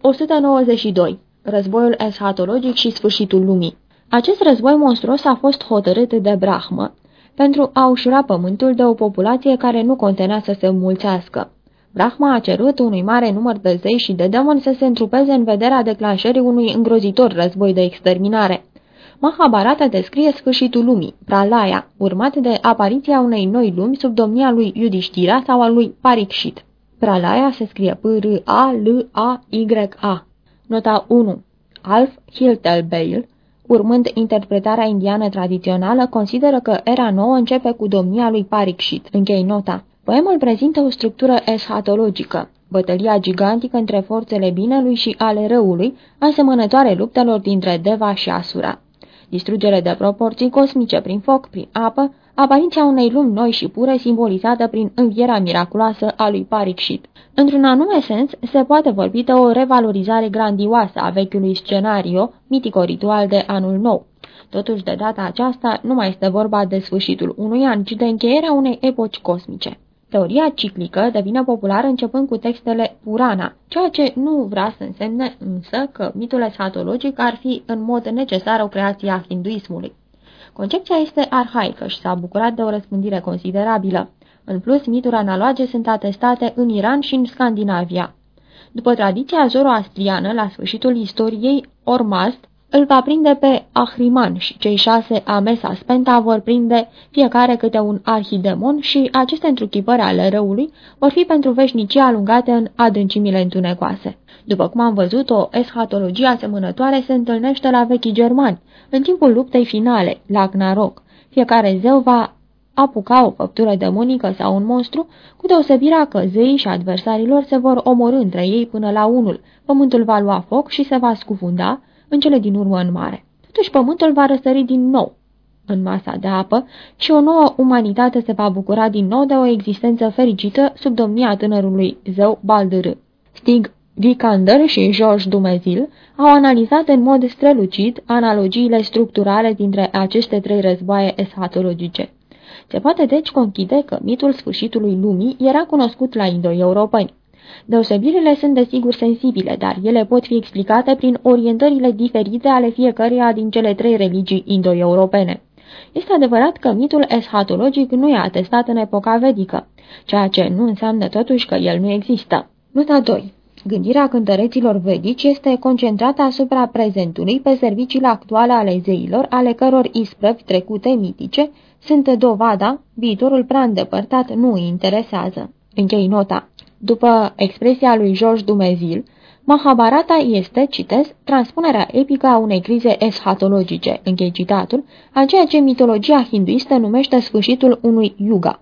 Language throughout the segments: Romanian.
192. Războiul eschatologic și sfârșitul lumii Acest război monstruos a fost hotărât de Brahma pentru a ușura pământul de o populație care nu contenea să se mulțească. Brahma a cerut unui mare număr de zei și de demoni să se întrupeze în vederea declanșării unui îngrozitor război de exterminare. Mahabharata descrie sfârșitul lumii, Pralaya, urmat de apariția unei noi lumi sub domnia lui Yudhishthira sau a lui Parikshit. Pralaya se scrie P-R-A-L-A-Y-A. Nota 1. Alf Hiltelbeil, urmând interpretarea indiană tradițională, consideră că era nouă începe cu domnia lui Parikshit. Închei nota. Poemul prezintă o structură eschatologică, bătălia gigantică între forțele binelui și ale răului, asemănătoare luptelor dintre Deva și Asura. Distrugere de proporții cosmice prin foc, prin apă, apariția unei lumi noi și pure simbolizată prin învierea miraculoasă a lui Parikshit. Într-un anume sens, se poate vorbi de o revalorizare grandioasă a vechiului scenario, mitico-ritual de anul nou. Totuși, de data aceasta, nu mai este vorba de sfârșitul unui an, ci de încheierea unei epoci cosmice. Teoria ciclică devine populară începând cu textele Purana, ceea ce nu vrea să însemne însă că mitul eschatologic ar fi în mod necesar o creație a hinduismului. Concepția este arhaică și s-a bucurat de o răspândire considerabilă. În plus, mituri analoge sunt atestate în Iran și în Scandinavia. După tradiția zoroastriană, la sfârșitul istoriei, Ormazd îl va prinde pe Ahriman și cei șase Amesa Spenta vor prinde fiecare câte un arhidemon și aceste întruchipări ale răului vor fi pentru veșnicie alungate în adâncimile întunecoase. După cum am văzut, o eschatologie asemănătoare se întâlnește la vechii germani, în timpul luptei finale, la Gnarok. Fiecare zeu va apuca o făptură demonică sau un monstru, cu deosebirea că zeii și adversarilor se vor omorâ între ei până la unul, pământul va lua foc și se va scufunda, în cele din urmă în mare. Totuși pământul va răsări din nou în masa de apă și o nouă umanitate se va bucura din nou de o existență fericită sub domnia tânărului zeu Baldr. Stig Vikander și George Dumezil au analizat în mod strălucit analogiile structurale dintre aceste trei războaie eschatologice. Se poate deci conchide că mitul sfârșitului lumii era cunoscut la indo-europeni. Deosebirile sunt desigur sensibile, dar ele pot fi explicate prin orientările diferite ale fiecăreia din cele trei religii indo-europene. Este adevărat că mitul eschatologic nu e atestat în epoca vedică, ceea ce nu înseamnă totuși că el nu există. Nota 2. Gândirea cântăreților vedici este concentrată asupra prezentului pe serviciile actuale ale zeilor, ale căror isprăvi trecute mitice sunt dovada, viitorul prea îndepărtat nu îi interesează. Închei nota. După expresia lui George Dumezil, Mahabharata este, citez, transpunerea epică a unei crize eschatologice, închei citatul, a ceea ce mitologia hinduistă numește sfârșitul unui yuga.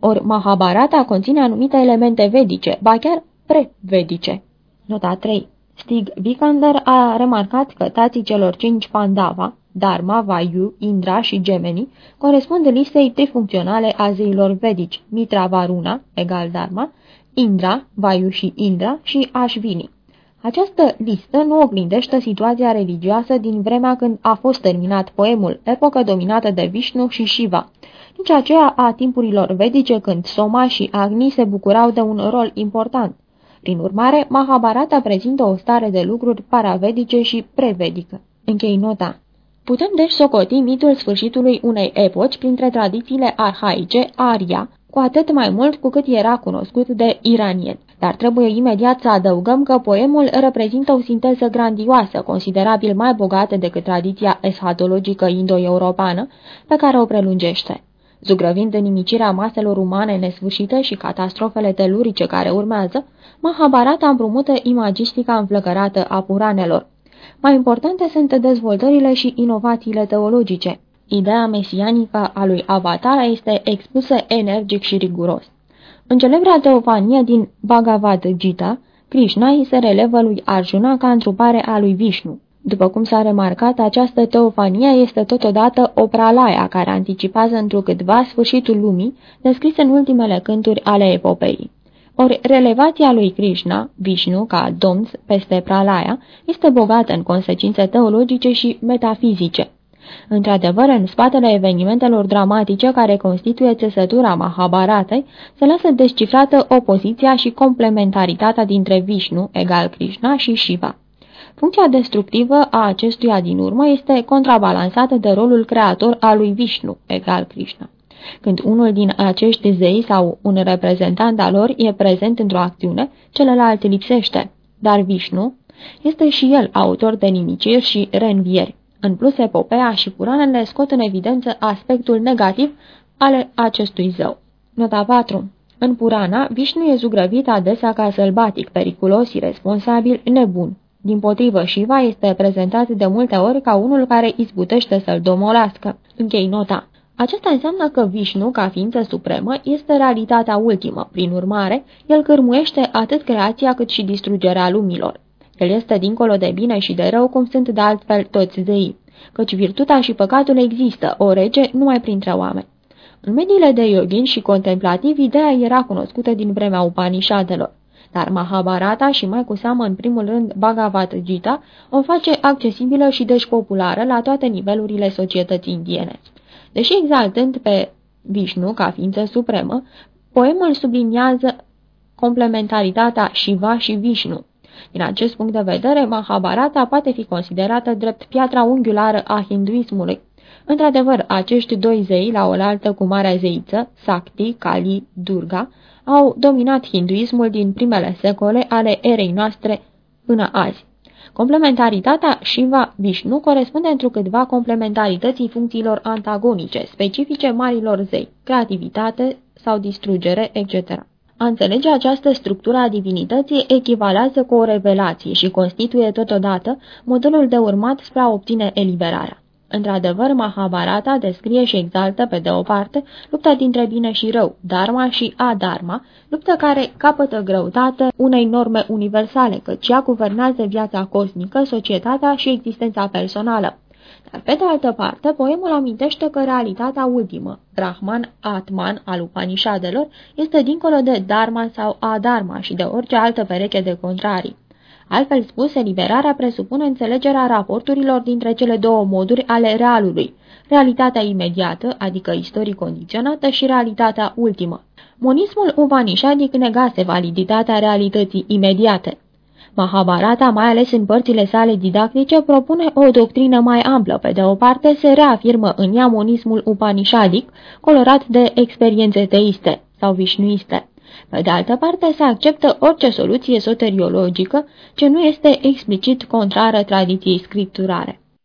Ori Mahabharata conține anumite elemente vedice, ba chiar pre-vedice. Nota 3 Stig Vikander a remarcat că tații celor cinci Pandava, Dharma, Vayu, Indra și Gemeni, corespund listei trifuncționale a zeilor vedici, Mitra Varuna, egal Dharma, Indra, Vayu și Indra și Ashvini. Această listă nu oglindește situația religioasă din vremea când a fost terminat poemul, epocă dominată de Vishnu și Shiva, nici aceea a timpurilor vedice când Soma și Agni se bucurau de un rol important. Prin urmare, Mahabharata prezintă o stare de lucruri paravedice și prevedică. Închei nota. Putem deci socoti mitul sfârșitului unei epoci printre tradițiile arhaice, aria, cu atât mai mult cu cât era cunoscut de iranieni. Dar trebuie imediat să adăugăm că poemul reprezintă o sinteză grandioasă, considerabil mai bogată decât tradiția eschatologică indo-europeană, pe care o prelungește. Zugrăvind inimicirea maselor umane nesfârșite și catastrofele telurice care urmează, Mahabharata împrumută imagistica înflăcărată a Puranelor. Mai importante sunt dezvoltările și inovațiile teologice. Ideea mesianică a lui Avatar este expusă energic și riguros. În celebra teofanie din Bhagavad Gita, Krishna îi se relevă lui Arjuna ca întrupare a lui Vishnu. După cum s-a remarcat, această teofanie este totodată o pralaia care anticipează întrucâtva sfârșitul lumii, descris în ultimele cânturi ale epopeii. Ori relevația lui Krishna, Vishnu, ca domn peste pralaia, este bogată în consecințe teologice și metafizice. Într-adevăr, în spatele evenimentelor dramatice care constituie țesătura Mahabharatei, se lasă descifrată opoziția și complementaritatea dintre Vishnu, egal Krishna, și Shiva. Funcția destructivă a acestuia din urmă este contrabalansată de rolul creator al lui Vishnu, egal Krishna. Când unul din acești zei sau un reprezentant al lor e prezent într-o acțiune, celălalt lipsește. Dar Vishnu este și el autor de nimiciri și reînvieri. În plus, epopeea și puranele scot în evidență aspectul negativ al acestui zeu. Nota 4. În Purana, Vishnu e zugrăvit adesea ca sălbatic, periculos, irresponsabil, nebun. Din potrivă, Shiva este prezentat de multe ori ca unul care izbutește să-l domolească. Închei nota. Acesta înseamnă că Vishnu, ca ființă supremă, este realitatea ultimă. Prin urmare, el cârmuiește atât creația cât și distrugerea lumilor. El este dincolo de bine și de rău, cum sunt de altfel toți zeii, căci virtutea și păcatul există, o rege numai printre oameni. În mediile de yogin și contemplativi, ideea era cunoscută din vremea Upanishadelor, dar Mahabharata și mai cu seamă în primul rând Bhagavad Gita o face accesibilă și deci populară la toate nivelurile societății indiene. Deși exaltând pe Vishnu ca ființă supremă, poemul subliniază complementaritatea Shiva și Vishnu. Din acest punct de vedere, Mahabharata poate fi considerată drept piatra unghiulară a hinduismului. Într-adevăr, acești doi zei, la oaltă cu marea zeiță, Sakti, Kali, Durga, au dominat hinduismul din primele secole ale erei noastre până azi. Complementaritatea Shiva-Vishnu corespunde întrucâtva complementarității funcțiilor antagonice, specifice marilor zei, creativitate sau distrugere, etc. A înțelege această structură a divinității echivalează cu o revelație și constituie totodată modelul de urmat spre a obține eliberarea. Într-adevăr, Mahabharata descrie și exaltă, pe de o parte, lupta dintre bine și rău, Dharma și Adharma, luptă care capătă greutate unei norme universale, căci ea guvernează viața cosmică, societatea și existența personală. Dar, pe de altă parte, poemul amintește că realitatea ultimă, Brahman, Atman al Upanishadelor, este dincolo de Dharma sau Adharma și de orice altă pereche de contrarii. Altfel spus, eliberarea presupune înțelegerea raporturilor dintre cele două moduri ale realului, realitatea imediată, adică istorii condiționată, și realitatea ultimă. Monismul upanishadic negase validitatea realității imediate. Mahabharata, mai ales în părțile sale didactice, propune o doctrină mai amplă. Pe de o parte, se reafirmă în ea monismul upanishadic, colorat de experiențe teiste sau vișnuiste. Pe de altă parte, se acceptă orice soluție soteriologică ce nu este explicit contrară tradiției scripturare.